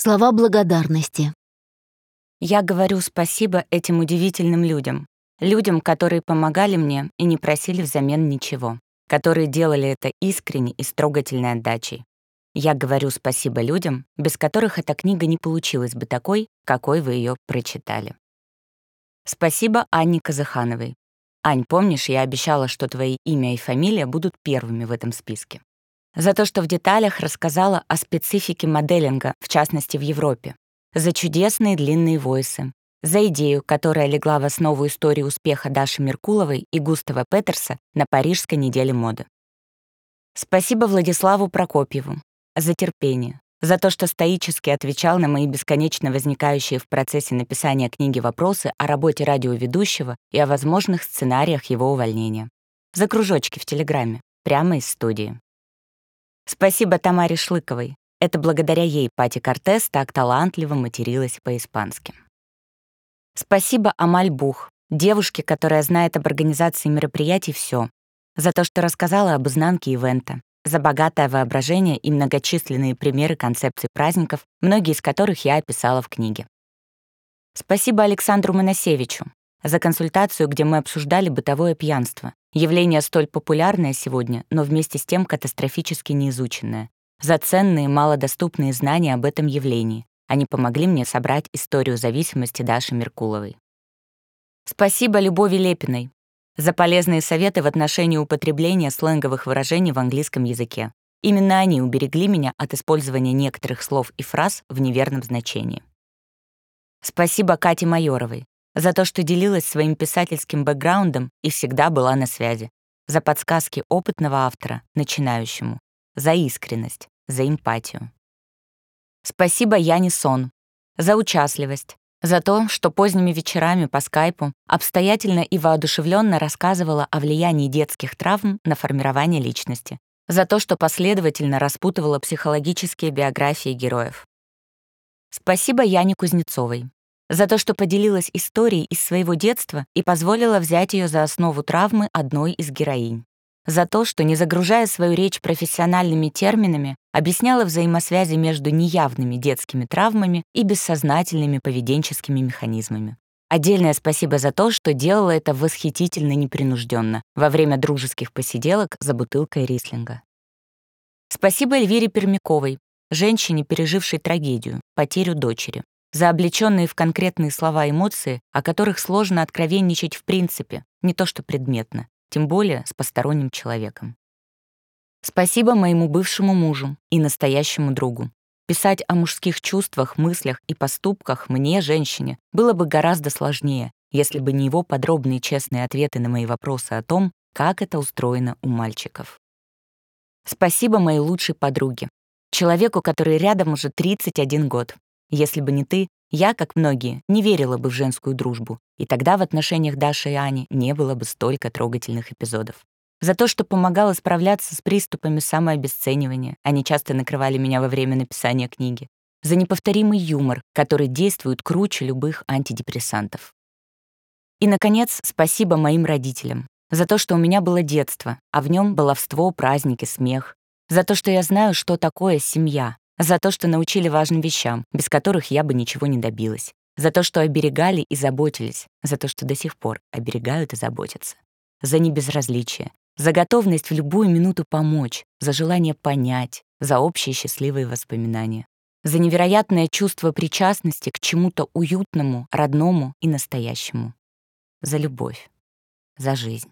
Слова благодарности. Я говорю спасибо этим удивительным людям. Людям, которые помогали мне и не просили взамен ничего. Которые делали это искренне и с трогательной отдачей. Я говорю спасибо людям, без которых эта книга не получилась бы такой, какой вы ее прочитали. Спасибо Анне Казахановой. Ань, помнишь, я обещала, что твои имя и фамилия будут первыми в этом списке за то, что в деталях рассказала о специфике моделинга, в частности в Европе, за чудесные длинные войсы, за идею, которая легла в основу истории успеха Даши Меркуловой и Густава Петерса на Парижской неделе моды. Спасибо Владиславу Прокопьеву за терпение, за то, что стоически отвечал на мои бесконечно возникающие в процессе написания книги вопросы о работе радиоведущего и о возможных сценариях его увольнения. За кружочки в Телеграме, прямо из студии. Спасибо Тамаре Шлыковой. Это благодаря ей Пати Кортес так талантливо материлась по-испански. Спасибо Амаль Бух, девушке, которая знает об организации мероприятий все, за то, что рассказала об изнанке ивента, за богатое воображение и многочисленные примеры концепций праздников, многие из которых я описала в книге. Спасибо Александру Моносевичу за консультацию, где мы обсуждали бытовое пьянство, Явление столь популярное сегодня, но вместе с тем катастрофически неизученное. За ценные, малодоступные знания об этом явлении. Они помогли мне собрать историю зависимости Даши Меркуловой. Спасибо Любови Лепиной за полезные советы в отношении употребления сленговых выражений в английском языке. Именно они уберегли меня от использования некоторых слов и фраз в неверном значении. Спасибо Кате Майоровой за то, что делилась своим писательским бэкграундом и всегда была на связи, за подсказки опытного автора, начинающему, за искренность, за эмпатию. Спасибо Яне Сон. За участливость, за то, что поздними вечерами по скайпу обстоятельно и воодушевленно рассказывала о влиянии детских травм на формирование личности, за то, что последовательно распутывала психологические биографии героев. Спасибо Яне Кузнецовой за то, что поделилась историей из своего детства и позволила взять ее за основу травмы одной из героинь. За то, что, не загружая свою речь профессиональными терминами, объясняла взаимосвязи между неявными детскими травмами и бессознательными поведенческими механизмами. Отдельное спасибо за то, что делала это восхитительно непринужденно во время дружеских посиделок за бутылкой рислинга. Спасибо Эльвире Пермяковой, женщине, пережившей трагедию, потерю дочери за облеченные в конкретные слова эмоции, о которых сложно откровенничать в принципе, не то что предметно, тем более с посторонним человеком. Спасибо моему бывшему мужу и настоящему другу. Писать о мужских чувствах, мыслях и поступках мне, женщине, было бы гораздо сложнее, если бы не его подробные честные ответы на мои вопросы о том, как это устроено у мальчиков. Спасибо моей лучшей подруге, человеку, который рядом уже 31 год, если бы не ты, я, как многие, не верила бы в женскую дружбу, и тогда в отношениях Даши и Ани не было бы столько трогательных эпизодов. За то, что помогала справляться с приступами самообесценивания, они часто накрывали меня во время написания книги. За неповторимый юмор, который действует круче любых антидепрессантов. И, наконец, спасибо моим родителям за то, что у меня было детство, а в нем баловство, праздники, смех. За то, что я знаю, что такое семья, за то, что научили важным вещам, без которых я бы ничего не добилась. За то, что оберегали и заботились. За то, что до сих пор оберегают и заботятся. За небезразличие. За готовность в любую минуту помочь. За желание понять. За общие счастливые воспоминания. За невероятное чувство причастности к чему-то уютному, родному и настоящему. За любовь. За жизнь.